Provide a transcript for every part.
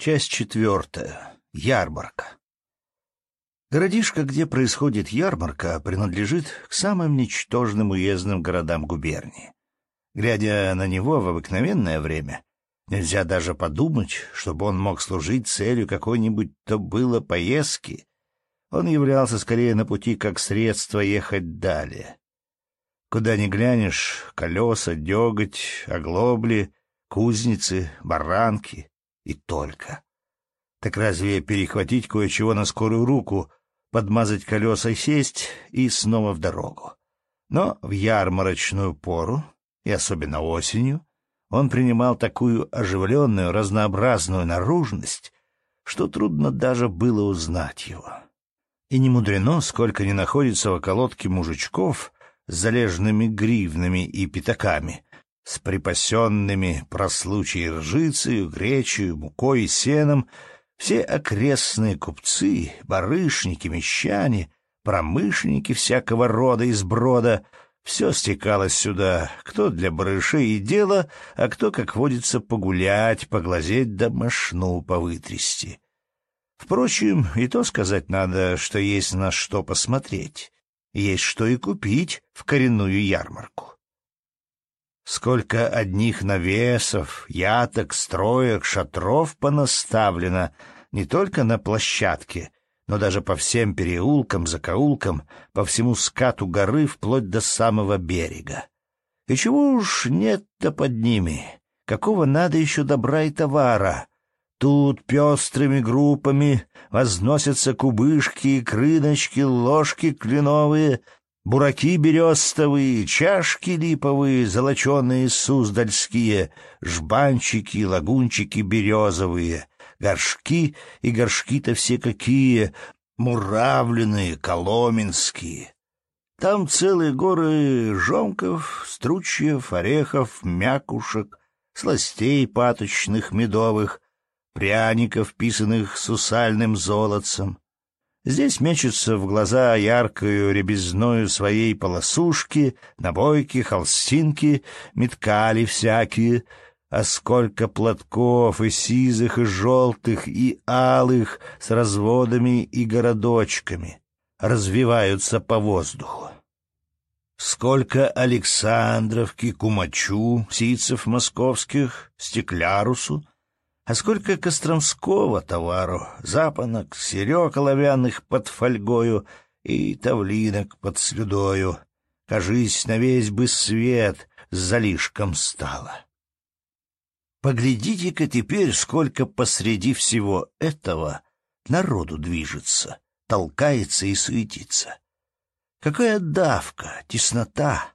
Часть четвертая Ярмарка. Городишко, где происходит ярмарка, принадлежит к самым ничтожным уездным городам губернии. Глядя на него в обыкновенное время, нельзя даже подумать, чтобы он мог служить целью какой-нибудь то было поездки. Он являлся скорее на пути как средство ехать далее. Куда ни глянешь — колеса, деготь, оглобли, кузницы, баранки — и только. Так разве перехватить кое-чего на скорую руку, подмазать колеса, и сесть и снова в дорогу? Но в ярмарочную пору, и особенно осенью, он принимал такую оживленную, разнообразную наружность, что трудно даже было узнать его. И не мудрено, сколько не находится в околотке мужичков с залежными гривнами и пятаками, с припасенными про случай ржицею, гречью, мукой и сеном, все окрестные купцы, барышники, мещане, промышленники всякого рода из брода все стекалось сюда, кто для барышей и дела, а кто, как водится, погулять, поглазеть да мошну повытрясти. Впрочем, и то сказать надо, что есть на что посмотреть, есть что и купить в коренную ярмарку. Сколько одних навесов, яток, строек, шатров понаставлено не только на площадке, но даже по всем переулкам, закоулкам, по всему скату горы вплоть до самого берега. И чего уж нет-то под ними? Какого надо еще добра и товара? Тут пестрыми группами возносятся кубышки, крыночки, ложки кленовые — Бураки берестовые, чашки липовые, золоченые суздальские, жбанчики, лагунчики березовые, горшки и горшки-то все какие, муравленные, коломенские. Там целые горы жомков, стручьев, орехов, мякушек, сластей паточных, медовых, пряников, писанных сусальным золотцем. Здесь мечутся в глаза яркую ребезною своей полосушки, набойки, холстинки, меткали всякие, а сколько платков и сизых, и желтых, и алых с разводами и городочками развиваются по воздуху. Сколько Александровки, Кумачу, сицев московских, Стеклярусу — а сколько костромского товару, запонок, серег оловянных под фольгою и тавлинок под слюдою. Кажись, на весь бы свет с залишком стало. Поглядите-ка теперь, сколько посреди всего этого народу движется, толкается и суетится. Какая давка, теснота!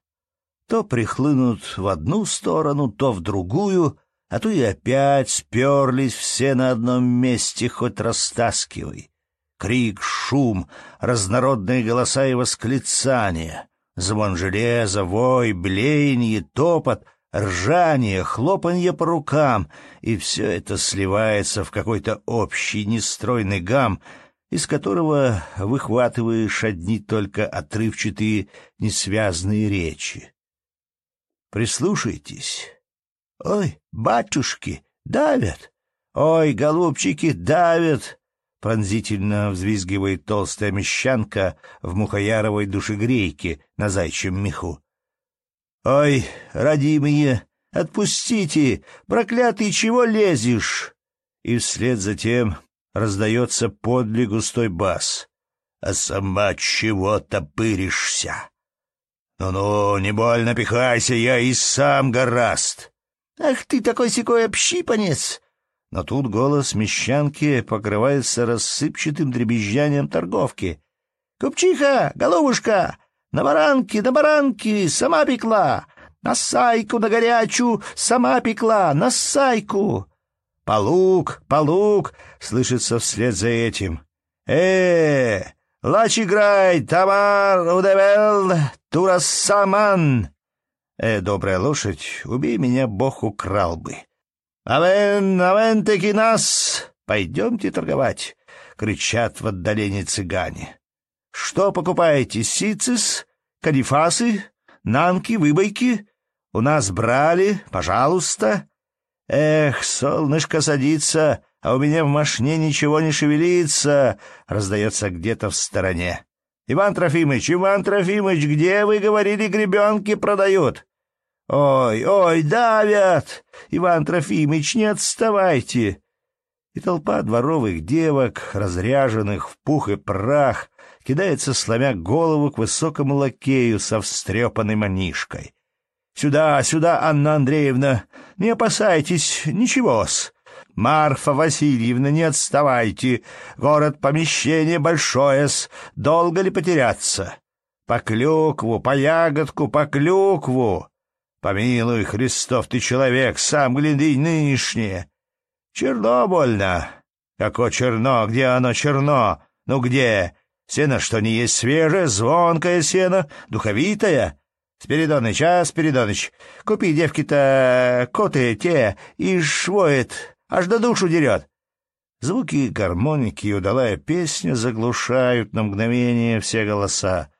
То прихлынут в одну сторону, то в другую — а то и опять сперлись все на одном месте, хоть растаскивай. Крик, шум, разнородные голоса и восклицания, звон железа, вой, блеяние, топот, ржание, хлопанье по рукам, и все это сливается в какой-то общий нестройный гам, из которого выхватываешь одни только отрывчатые, несвязные речи. Прислушайтесь. Ой, батюшки, давят! Ой, голубчики, давят! Пронзительно взвизгивает толстая мещанка в мухояровой душегрейке на зайчьем меху. «Ой, родимые, отпустите! Проклятый, чего лезешь?» И вслед за тем раздается подле густой бас. «А сама чего топыришься?» «Ну-ну, не больно пихайся, я и сам гораст!» Ах ты такой-сякой общипанец! Но тут голос мещанки покрывается рассыпчатым дребезжанием торговки. «Купчиха! Головушка! На баранки, на баранки! Сама пекла! На сайку, на горячую! Сама пекла! На сайку!» «Полук! Полук!» — слышится вслед за этим. э Лач играй, Тамар удевел, Турасаман!» «Э, добрая лошадь, убей меня, бог украл бы». «Авен, авен, таки нас! Пойдемте торговать!» — кричат в отдалении цыгане. «Что покупаете, сицис, канифасы, нанки, выбойки? У нас брали, пожалуйста!» «Эх, солнышко садится, а у меня в машине ничего не шевелится!» — раздается где-то в стороне. «Иван Трофимыч, Иван Трофимыч, где, вы говорили, гребенки продают?» «Ой, ой, давят! Иван Трофимович, не отставайте!» И толпа дворовых девок, разряженных в пух и прах, кидается, сломя голову к высокому лакею со встрепанной манишкой. «Сюда, сюда, Анна Андреевна! Не опасайтесь, ничего-с! Марфа Васильевна, не отставайте! Город помещение большое-с! Долго ли потеряться? По клюкву, по ягодку, по клюкву!» Помилуй, Христов ты человек, сам гляди нынешнее. Черно больно. Како черно, где оно черно? Ну где? Сено, что не есть свежее, звонкое сено, духовитое. Спиридоныч, а, Спиридоныч, купи девки-то коты те и швоет, аж до душу дерет. Звуки гармоники и удалая песня заглушают на мгновение все голоса.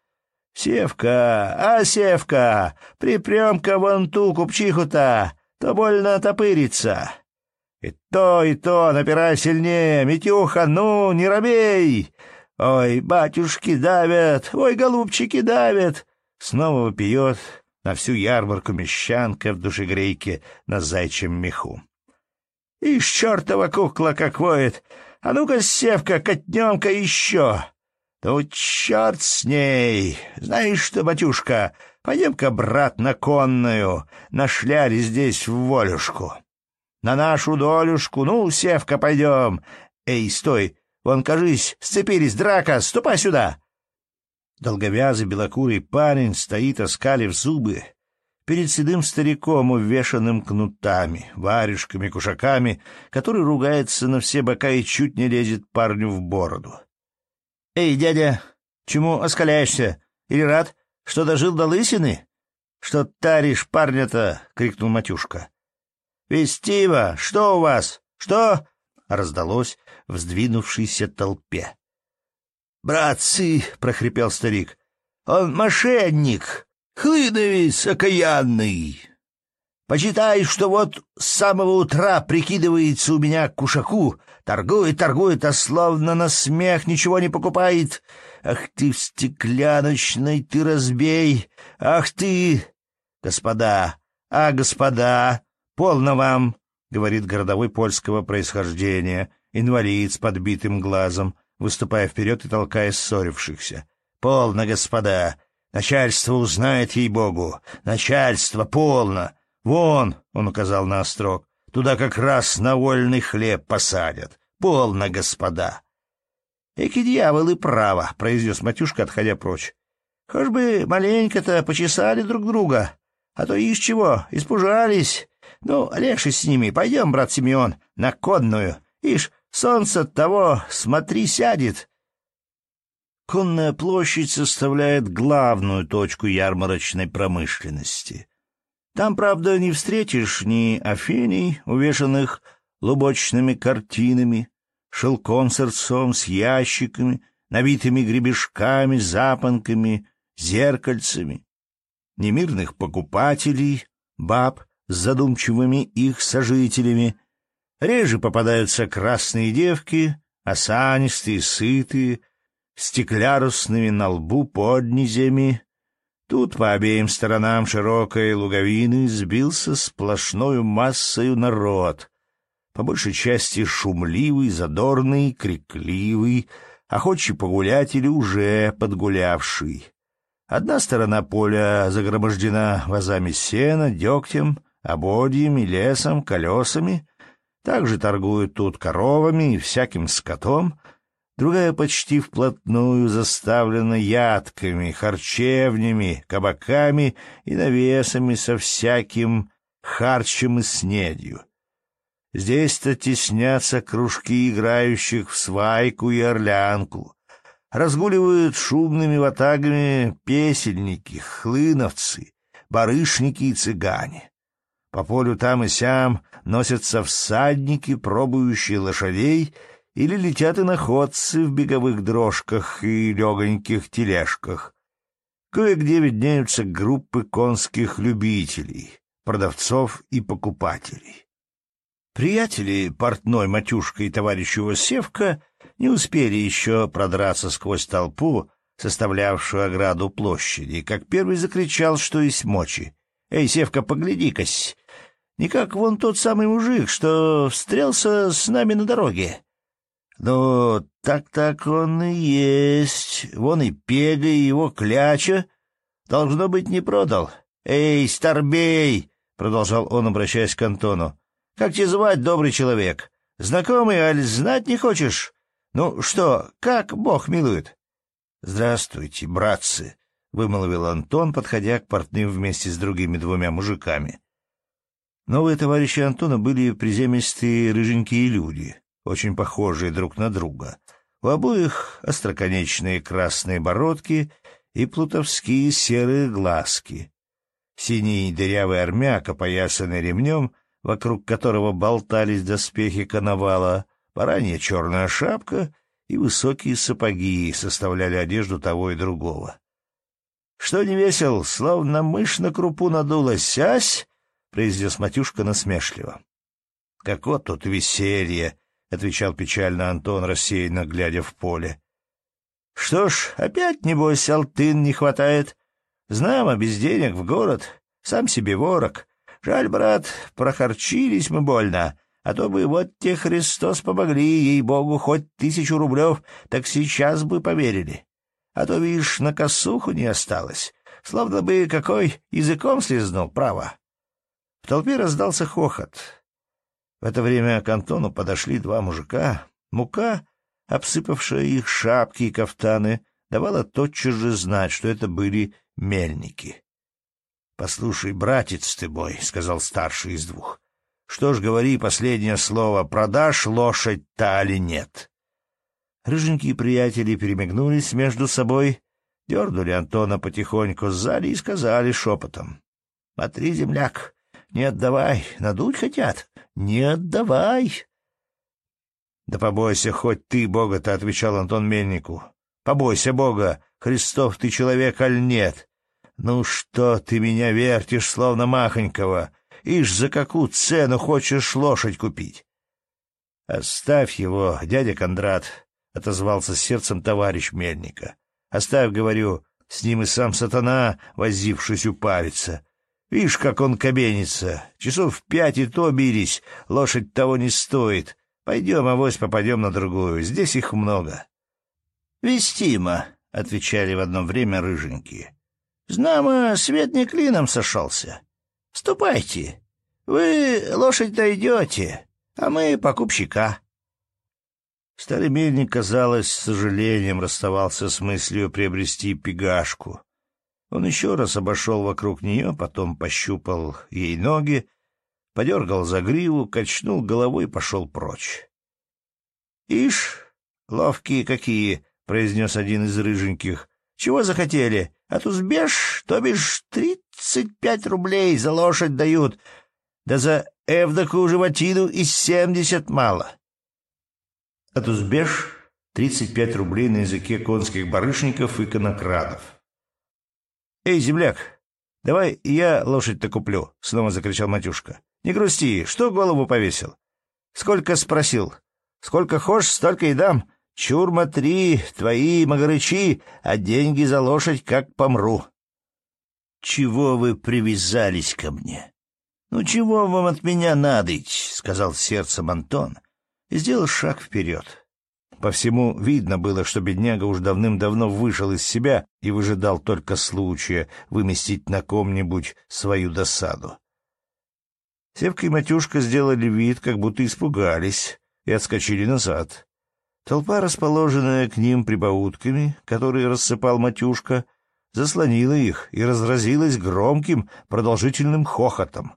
«Севка! А, Севка! Припрем-ка вон ту купчиху-то! То больно топырится!» «И то, и то! Напирай сильнее! Митюха, ну, не робей!» «Ой, батюшки давят! Ой, голубчики давят!» Снова вопиет на всю ярмарку мещанка в душегрейке на зайчьем меху. «Ишь, чертова кукла как воет! А ну-ка, Севка, катнем-ка еще!» «Ну, черт с ней! Знаешь что, батюшка, пойдем-ка, брат, на конную, нашляли здесь в волюшку. На нашу долюшку, ну, севка, пойдем. Эй, стой, вон, кажись, сцепились, драка, ступай сюда!» Долговязый белокурый парень стоит, оскалив зубы, перед седым стариком, увешанным кнутами, варежками, кушаками, который ругается на все бока и чуть не лезет парню в бороду. «Эй, дядя, чему оскаляешься? Или рад, что дожил до лысины?» «Что таришь парня-то?» — крикнул Матюшка. «Вестива, что у вас? Что?» — раздалось в сдвинувшейся толпе. «Братцы!» — прохрипел старик. «Он мошенник! Хлыновец окаянный!» Почитай, что вот с самого утра прикидывается у меня к кушаку, торгует, торгует, а словно на смех ничего не покупает. Ах ты в стекляночной ты разбей! Ах ты! Господа! А, господа! Полно вам! — говорит городовой польского происхождения, инвалид с подбитым глазом, выступая вперед и толкая ссорившихся. — Полно, господа! Начальство узнает ей-богу! Начальство полно! — «Вон», — он указал на острог, — «туда как раз на вольный хлеб посадят. Полно, господа». «Эки дьявол и право», — произнес Матюшка, отходя прочь. «Хошь бы маленько-то почесали друг друга, а то из чего, испужались. Ну, леши с ними, пойдем, брат Симеон, на конную. Ишь, солнце от того, смотри, сядет». Конная площадь составляет главную точку ярмарочной промышленности. Там, правда, не встретишь ни афений, увешанных лубочными картинами, шелком сердцом с ящиками, набитыми гребешками, запонками, зеркальцами, немирных покупателей, баб с задумчивыми их сожителями. Реже попадаются красные девки, осанистые, сытые, стеклярусными на лбу поднизями, Тут по обеим сторонам широкой луговины сбился сплошною массою народ, по большей части шумливый, задорный, крикливый, охочий погулять или уже подгулявший. Одна сторона поля загромождена вазами сена, дегтем, ободьями, лесом, колесами. Также торгуют тут коровами и всяким скотом, другая почти вплотную заставлена ядками, харчевнями, кабаками и навесами со всяким харчем и снедью. Здесь-то теснятся кружки играющих в свайку и орлянку. Разгуливают шумными ватагами песельники, хлыновцы, барышники и цыгане. По полю там и сям носятся всадники, пробующие лошадей — или летят иноходцы в беговых дрожках и легоньких тележках. Кое-где виднеются группы конских любителей, продавцов и покупателей. Приятели портной Матюшка и товарищ его Севка не успели еще продраться сквозь толпу, составлявшую ограду площади, как первый закричал, что есть мочи. «Эй, Севка, погляди-кась! Не как вон тот самый мужик, что встрелся с нами на дороге. Ну так-так он и есть. Вон и пега, и его кляча. Должно быть, не продал. Эй, старбей! — продолжал он, обращаясь к Антону. — Как тебя звать, добрый человек? Знакомый, аль знать не хочешь? Ну что, как бог милует? — Здравствуйте, братцы! — вымолвил Антон, подходя к портным вместе с другими двумя мужиками. Новые товарищи Антона были приземистые рыженькие люди — очень похожие друг на друга. У обоих остроконечные красные бородки и плутовские серые глазки. Синий дырявый армяк, опоясанный ремнем, вокруг которого болтались доспехи коновала, баранья черная шапка и высокие сапоги составляли одежду того и другого. «Что не весел, словно мышь на крупу надулась, ась!» — произнес Матюшка насмешливо. «Како тут веселье!» — отвечал печально Антон, рассеянно глядя в поле. — Что ж, опять, небось, алтын не хватает. Знаем, а без денег в город. Сам себе ворог. Жаль, брат, прохорчились мы больно, а то бы вот те Христос помогли, ей-богу, хоть тысячу рублев, так сейчас бы поверили. А то, видишь, на косуху не осталось. Словно бы какой языком слезнул, право. В толпе раздался хохот. В это время к Антону подошли два мужика. Мука, обсыпавшая их шапки и кафтаны, давала тотчас же знать, что это были мельники. — Послушай, братец ты мой, — сказал старший из двух, — что ж, говори последнее слово, продашь лошадь та или нет? Рыженькие приятели перемигнулись между собой, дернули Антона потихоньку сзади и сказали шепотом. — Смотри, земляк, не отдавай, надуть хотят. — не отдавай. Да побойся хоть ты Бога-то, — отвечал Антон Мельнику. Побойся Бога, Христов ты человек, аль нет? Ну что ты меня вертишь, словно махонького? Ишь, за какую цену хочешь лошадь купить? Оставь его, дядя Кондрат, — отозвался сердцем товарищ Мельника. Оставь, говорю, с ним и сам сатана, возившись, упавится. Видишь, как он кабенится. Часов пять и то бились. Лошадь того не стоит. Пойдем, авось попадем на другую. Здесь их много. — Вестимо, — отвечали в одно время рыженькие. — Знамо, свет не клином сошелся. Ступайте. Вы лошадь дойдете, а мы покупщика. Старый мельник, казалось, с сожалением расставался с мыслью приобрести пегашку. Он еще раз обошел вокруг нее, потом пощупал ей ноги, подергал за гриву, качнул головой и пошел прочь. — Ишь, ловкие какие! — произнес один из рыженьких. — Чего захотели? От узбеж, то бишь, тридцать пять рублей за лошадь дают, да за эвдоку животину и семьдесят мало. От узбеж — тридцать пять рублей на языке конских барышников и конокрадов. «Эй, земляк, давай я лошадь-то куплю!» — снова закричал Матюшка. «Не грусти, что голову повесил?» «Сколько спросил?» «Сколько хошь, столько и дам. Чурма три, твои магарычи, а деньги за лошадь как помру». «Чего вы привязались ко мне?» «Ну, чего вам от меня надоть?» — сказал сердцем Антон и сделал шаг вперед. По всему видно было, что бедняга уж давным-давно вышел из себя и выжидал только случая выместить на ком-нибудь свою досаду. Севка и Матюшка сделали вид, как будто испугались, и отскочили назад. Толпа, расположенная к ним прибаутками, которые рассыпал Матюшка, заслонила их и разразилась громким, продолжительным хохотом.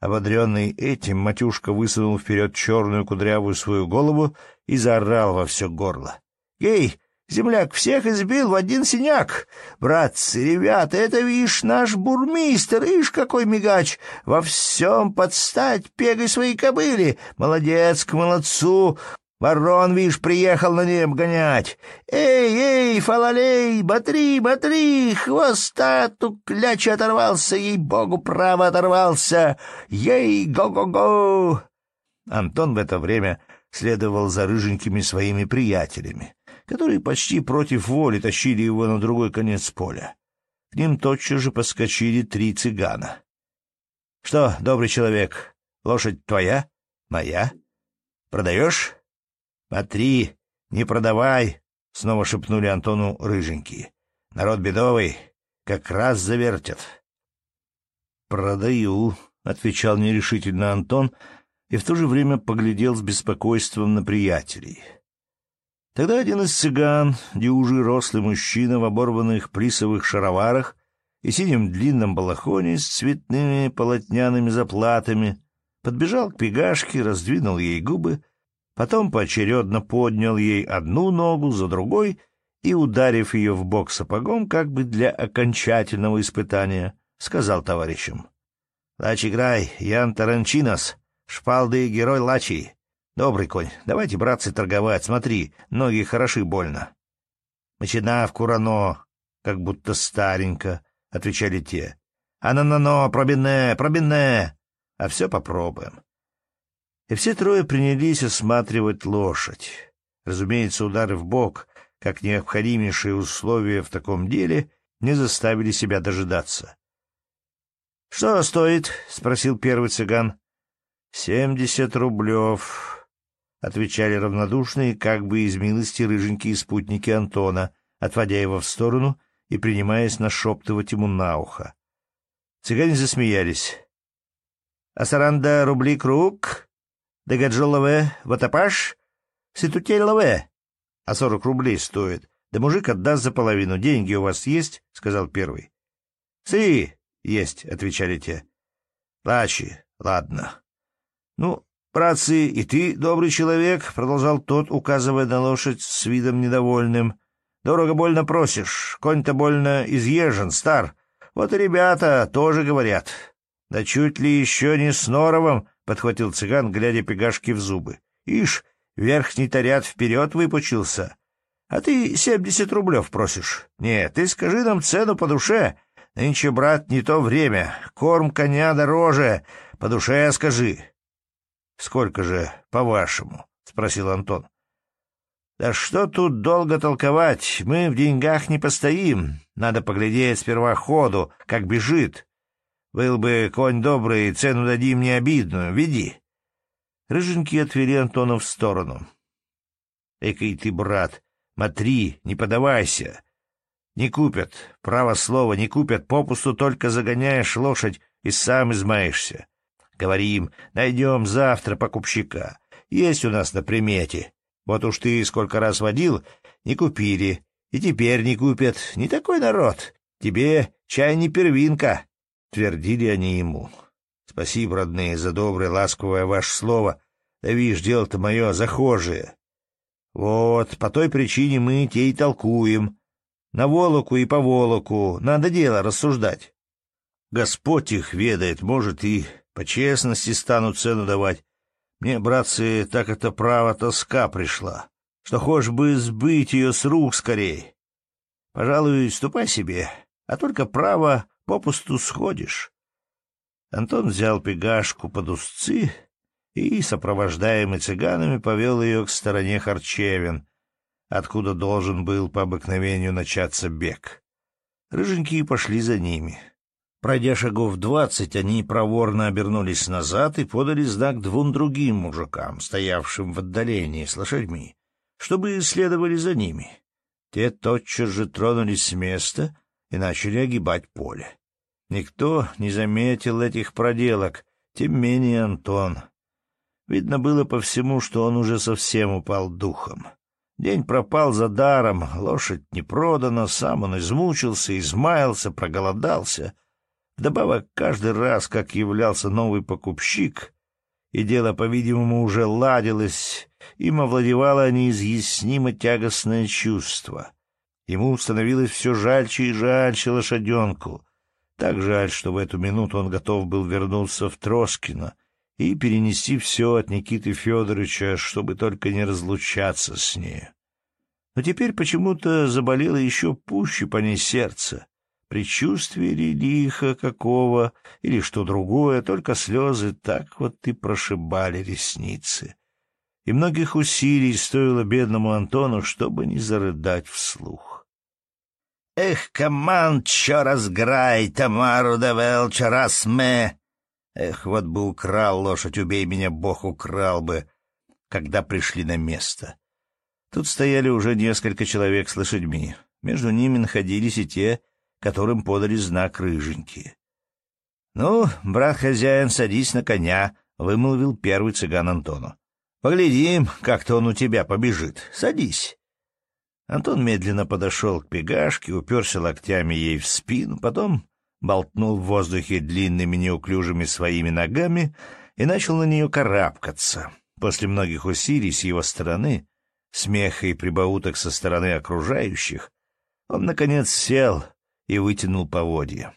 Ободренный этим, Матюшка высунул вперед черную кудрявую свою голову и заорал во все горло. «Гей, земляк, всех избил в один синяк! Братцы, ребята, это, видишь, наш бурмистр, ишь, какой мигач! Во всем подстать пегай своей кобыли! Молодец к молодцу! Ворон, вишь, приехал на ней обгонять. Эй, эй, фалалей, батри, батри, хвоста туклячь оторвался, ей-богу, право оторвался, ей, го-го-го. Антон в это время следовал за рыженькими своими приятелями, которые почти против воли тащили его на другой конец поля. К ним тотчас же поскочили три цыгана. — Что, добрый человек, лошадь твоя? Моя? Продаешь? Потри, не продавай, — снова шепнули Антону рыженькие. Народ бедовый, как раз завертят. Продаю, — отвечал нерешительно Антон и в то же время поглядел с беспокойством на приятелей. Тогда один из цыган, дюжий рослый мужчина в оборванных плисовых шароварах и синем длинном балахоне с цветными полотняными заплатами, подбежал к пегашке, раздвинул ей губы Потом поочередно поднял ей одну ногу за другой и, ударив ее в бок сапогом, как бы для окончательного испытания, сказал товарищам. «Лачи грай, Ян Таранчинас, шпалды герой Лачи. Добрый конь, давайте, братцы, торговать, смотри, ноги хороши больно». «Мочина в курано, как будто старенько», — отвечали те. «Ананано, пробине, пробине!» «А, а все попробуем» и все трое принялись осматривать лошадь. Разумеется, удары в бок, как необходимейшие условия в таком деле, не заставили себя дожидаться. — Что стоит? — спросил первый цыган. — Семьдесят рублев, — отвечали равнодушные, как бы из милости рыженькие спутники Антона, отводя его в сторону и принимаясь нашептывать ему на ухо. Цыгане засмеялись. — А саранда рубли круг? Дагоджолове, ватапаш, ситутелове. А сорок рублей стоит. Да мужик отдаст за половину. Деньги у вас есть? — сказал первый. — Сы, есть, — отвечали те. — Лачи, ладно. — Ну, братцы, и ты добрый человек, — продолжал тот, указывая на лошадь с видом недовольным. — Дорого-больно просишь, конь-то больно изъежен, стар. Вот и ребята тоже говорят. Да чуть ли еще не с Норовым подхватил цыган, глядя пегашки в зубы. Ишь, верхний тарят вперед выпучился. А ты семьдесят рублев просишь. Нет, ты скажи нам цену по душе. Нынче, брат, не то время. Корм коня дороже. По душе скажи. — Сколько же, по-вашему? — спросил Антон. — Да что тут долго толковать? Мы в деньгах не постоим. Надо поглядеть сперва ходу, как бежит. Был бы конь добрый, цену дадим не обидную. Веди. Рыженький отвели Антона в сторону. Экой ты, брат, матри, не подавайся. Не купят, право слово, не купят, попусту только загоняешь лошадь и сам измаешься. Говори им, найдем завтра покупщика. Есть у нас на примете. Вот уж ты сколько раз водил, не купили. И теперь не купят. Не такой народ. Тебе чай не первинка твердили они ему. «Спасибо, родные, за доброе, ласковое ваше слово. Да видишь, дело-то мое захожее. Вот, по той причине мы те и толкуем. На волоку и по волоку. Надо дело рассуждать. Господь их ведает, может, и по честности станут цену давать. Мне, братцы, так это право тоска пришла, что хочешь бы сбыть ее с рук скорей. Пожалуй, ступай себе, а только право попусту сходишь. Антон взял пегашку под узцы и, сопровождаемый цыганами, повел ее к стороне харчевин, откуда должен был по обыкновению начаться бег. Рыженькие пошли за ними. Пройдя шагов двадцать, они проворно обернулись назад и подали знак двум другим мужикам, стоявшим в отдалении с лошадьми, чтобы следовали за ними. Те тотчас же тронулись с места и начали огибать поле. Никто не заметил этих проделок, тем менее Антон. Видно было по всему, что он уже совсем упал духом. День пропал за даром, лошадь не продана, сам он измучился, измаялся, проголодался. Вдобавок, каждый раз, как являлся новый покупщик, и дело, по-видимому, уже ладилось, им овладевало неизъяснимо тягостное чувство. Ему становилось все жальче и жальче лошаденку — так жаль, что в эту минуту он готов был вернуться в Троскино и перенести все от Никиты Федоровича, чтобы только не разлучаться с ней. Но теперь почему-то заболело еще пуще по ней сердце. Предчувствие ли лихо какого или что другое, только слезы так вот и прошибали ресницы. И многих усилий стоило бедному Антону, чтобы не зарыдать вслух. Эх, команд, що разграй, Тамару да Велча, раз мы... Эх, вот бы украл лошадь, убей меня, бог украл бы, когда пришли на место. Тут стояли уже несколько человек с лошадьми. Между ними находились и те, которым подали знак рыженькие. — Ну, брат-хозяин, садись на коня, — вымолвил первый цыган Антону. — Поглядим, как-то он у тебя побежит. Садись. Антон медленно подошел к пегашке, уперся локтями ей в спину, потом болтнул в воздухе длинными неуклюжими своими ногами и начал на нее карабкаться. После многих усилий с его стороны, смеха и прибауток со стороны окружающих, он, наконец, сел и вытянул поводья.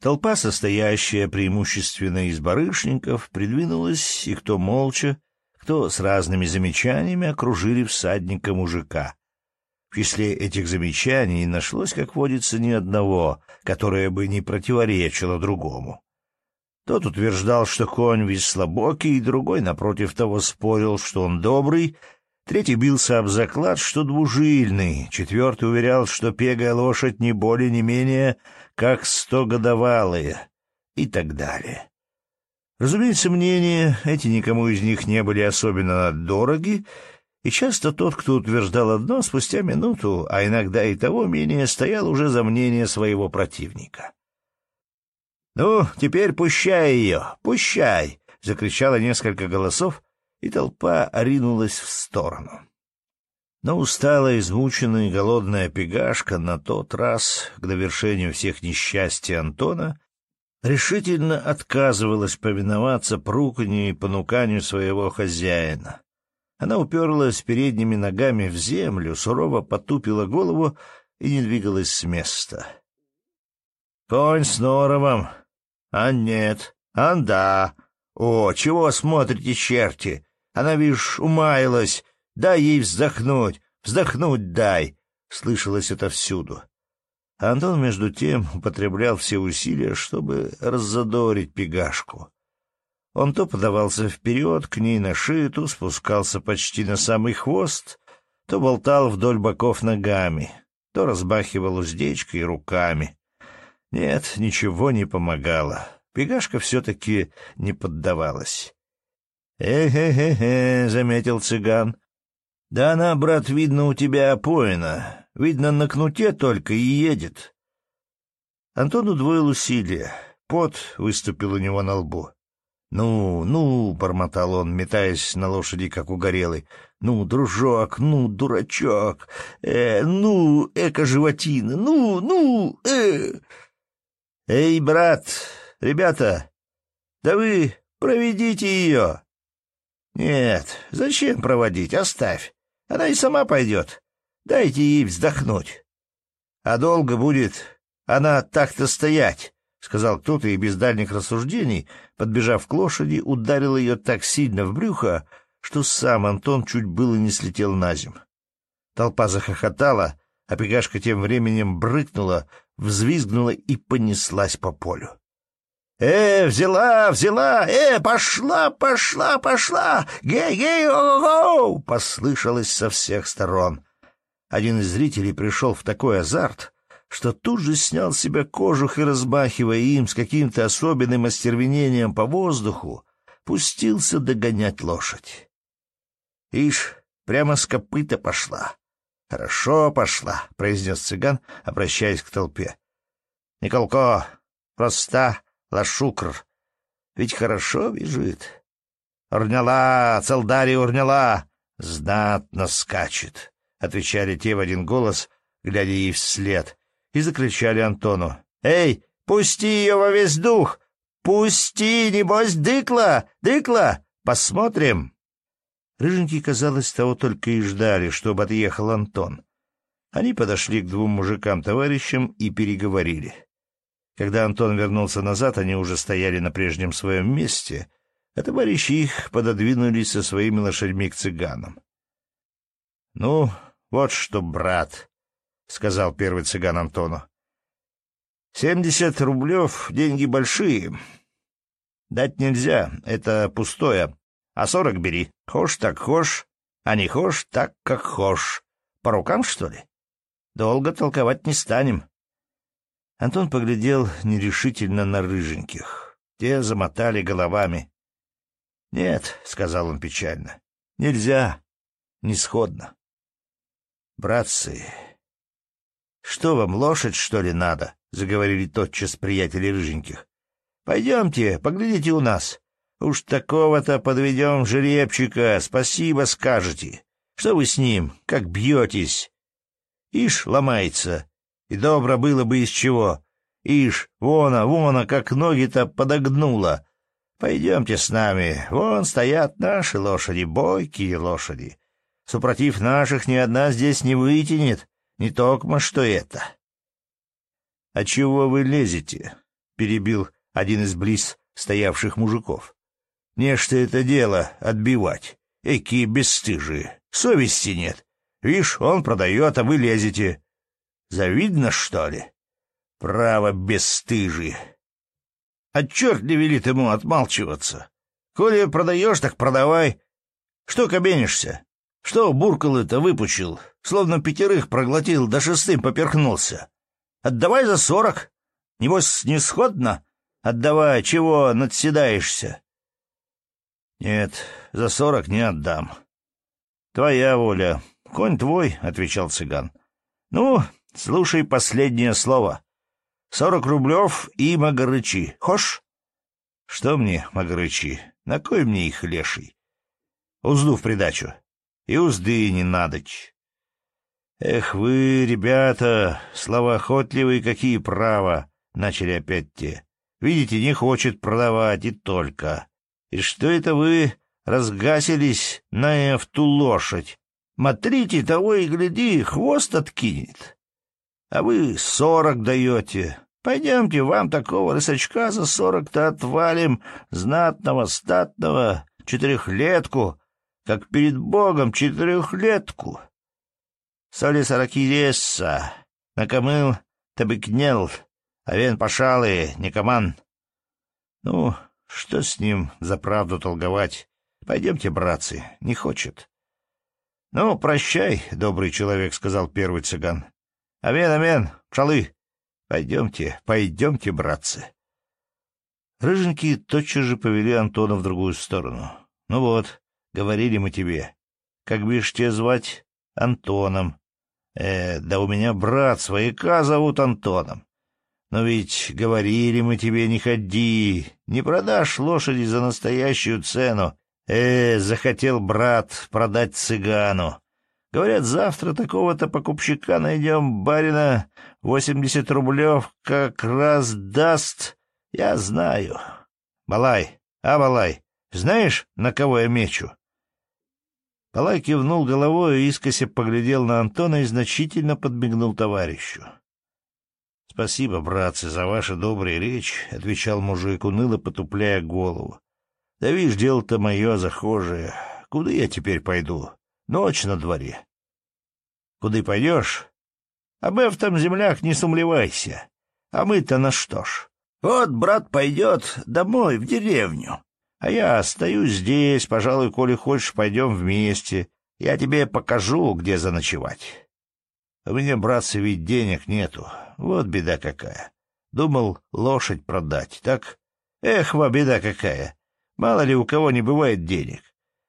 Толпа, состоящая преимущественно из барышников, придвинулась, и кто молча, кто с разными замечаниями окружили всадника мужика, Числе этих замечаний нашлось, как водится, ни одного, которое бы не противоречило другому. Тот утверждал, что конь весь слабокий, другой, напротив того, спорил, что он добрый, третий бился об заклад, что двужильный, четвертый уверял, что пегая лошадь не более не менее, как стогодовалые, и так далее. Разумеется, мнения эти никому из них не были особенно дороги, и часто тот, кто утверждал одно, спустя минуту, а иногда и того менее, стоял уже за мнение своего противника. «Ну, теперь пущай ее, пущай!» — закричало несколько голосов, и толпа ринулась в сторону. Но усталая, измученная и голодная пегашка на тот раз, к довершению всех несчастий Антона, решительно отказывалась повиноваться пруканью и понуканию своего хозяина — она уперлась передними ногами в землю, сурово потупила голову и не двигалась с места. «Конь с норовом! А нет! А да! О, чего смотрите, черти! Она, видишь, умаялась! Дай ей вздохнуть! Вздохнуть дай!» — слышалось это всюду. Антон, между тем, употреблял все усилия, чтобы раззадорить пегашку. Он то подавался вперед, к ней на шею, то спускался почти на самый хвост, то болтал вдоль боков ногами, то разбахивал уздечкой руками. Нет, ничего не помогало. Пегашка все-таки не поддавалась. «Э-хе-хе-хе», — заметил цыган. «Да она, брат, видно, у тебя опоена, Видно, на кнуте только и едет». Антон удвоил усилия. Пот выступил у него на лбу. «Ну, ну!» — бормотал он, метаясь на лошади, как угорелый. «Ну, дружок, ну, дурачок! Э, ну, эко-животина! Ну, ну, э!» «Эй, брат, ребята, да вы проведите ее!» «Нет, зачем проводить? Оставь. Она и сама пойдет. Дайте ей вздохнуть. А долго будет она так-то стоять сказал кто-то, и без дальних рассуждений, подбежав к лошади, ударил ее так сильно в брюхо, что сам Антон чуть было не слетел на землю. Толпа захохотала, а пегашка тем временем брыкнула, взвизгнула и понеслась по полю. «Э, взяла, взяла! Э, пошла, пошла, пошла! Гей-гей, о-го!» послышалось со всех сторон. Один из зрителей пришел в такой азарт, что тут же снял с себя кожух и, размахивая им с каким-то особенным остервенением по воздуху, пустился догонять лошадь. «Ишь, прямо с копыта пошла!» «Хорошо пошла», — произнес цыган, обращаясь к толпе. «Николко, проста, лашукр, ведь хорошо бежит. Урняла, целдари урняла, знатно скачет», — отвечали те в один голос, глядя ей вслед, и закричали Антону. «Эй, пусти ее во весь дух! Пусти, небось, дыкла! Дыкла! Посмотрим!» Рыженьки казалось, того только и ждали, чтобы отъехал Антон. Они подошли к двум мужикам-товарищам и переговорили. Когда Антон вернулся назад, они уже стояли на прежнем своем месте, а товарищи их пододвинулись со своими лошадьми к цыганам. — Ну, вот что, брат, — сказал первый цыган Антону. «Семьдесят рублев — деньги большие. Дать нельзя, это пустое. А сорок бери. Хошь так хошь, а не хошь так как хошь. По рукам, что ли? Долго толковать не станем». Антон поглядел нерешительно на рыженьких. Те замотали головами. «Нет», — сказал он печально, — «нельзя, не сходно». «Братцы, «Что вам, лошадь, что ли, надо?» — заговорили тотчас приятели рыженьких. «Пойдемте, поглядите у нас. Уж такого-то подведем жеребчика, спасибо скажете. Что вы с ним, как бьетесь?» «Ишь, ломается. И добро было бы из чего. Ишь, вона, вона, как ноги-то подогнула. Пойдемте с нами. Вон стоят наши лошади, бойкие лошади. Супротив наших ни одна здесь не вытянет». Не токмо, а что это. — А чего вы лезете? — перебил один из близ стоявших мужиков. — Нечто это дело отбивать. Эки бесстыжие. Совести нет. Вишь, он продает, а вы лезете. Завидно, что ли? Право, бесстыжие. А черт не велит ему отмалчиваться. Коли продаешь, так продавай. Что кабенишься? Что буркал то выпучил? Словно пятерых проглотил, до шестым поперхнулся. Отдавай за сорок. Небось, несходно? Отдавай, чего надседаешься? Нет, за сорок не отдам. Твоя воля. Конь твой, — отвечал цыган. Ну, слушай последнее слово. Сорок рублев и магарычи. Хошь? Что мне, магарычи? На кой мне их леший? Узду в придачу и узды не надочь. «Эх вы, ребята, слова охотливые, какие права!» — начали опять те. «Видите, не хочет продавать, и только. И что это вы разгасились на эфту лошадь? Смотрите, того и гляди, хвост откинет. А вы сорок даете. Пойдемте, вам такого рысачка за сорок-то отвалим, знатного, статного, четырехлетку, как перед Богом четырехлетку. Соли сороки реса, накамыл, табыкнел, авен пошалы, никоман Ну, что с ним за правду толговать? Пойдемте, братцы, не хочет. — Ну, прощай, добрый человек, — сказал первый цыган. — Амен, амен, пшалы. Пойдемте, пойдемте, братцы. Рыженькие тотчас же повели Антона в другую сторону. Ну вот, Говорили мы тебе. Как бишь тебя звать? Антоном. Э, да у меня брат свояка зовут Антоном. Но ведь говорили мы тебе, не ходи, не продашь лошади за настоящую цену. Э, захотел брат продать цыгану. Говорят, завтра такого-то покупщика найдем, барина, восемьдесят рублев как раз даст. Я знаю. Балай, а, Балай, знаешь, на кого я мечу? Алай кивнул головой и искося поглядел на Антона и значительно подмигнул товарищу. — Спасибо, братцы, за вашу добрые речь, отвечал мужик, уныло потупляя голову. — Да видишь, дело-то мое захожее. Куда я теперь пойду? Ночь на дворе. — Куда пойдешь? — Об а этом землях не сумлевайся. А мы-то на что ж? Вот брат пойдет домой, в деревню. А я остаюсь здесь, пожалуй, коли хочешь, пойдем вместе. Я тебе покажу, где заночевать. У меня, братцы, ведь денег нету. Вот беда какая. Думал лошадь продать, так? Эх, во беда какая. Мало ли у кого не бывает денег.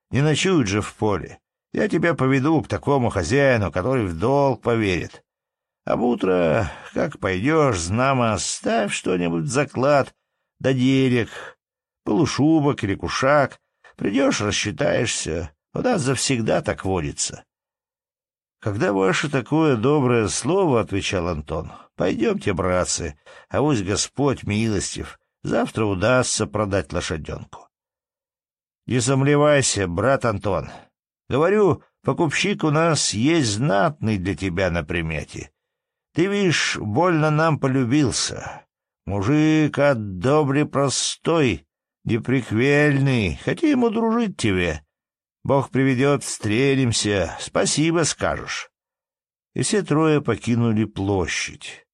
Не ночуют же в поле. Я тебя поведу к такому хозяину, который в долг поверит. А в утро, как пойдешь, знамо, оставь что-нибудь в заклад, да денег, полушубок или кушак. Придешь, рассчитаешься. У нас завсегда так водится. — Когда ваше такое доброе слово, — отвечал Антон, — пойдемте, братцы, а авось Господь милостив, завтра удастся продать лошаденку. — Не сомневайся, брат Антон. Говорю, покупщик у нас есть знатный для тебя на примете. Ты, видишь, больно нам полюбился. Мужик от а добре простой, Неприквельный, хотим удружить тебе. Бог приведет, встретимся, спасибо скажешь. И все трое покинули площадь.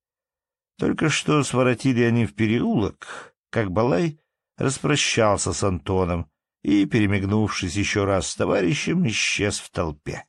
Только что своротили они в переулок, как Балай распрощался с Антоном и, перемигнувшись еще раз с товарищем, исчез в толпе.